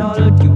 all of you.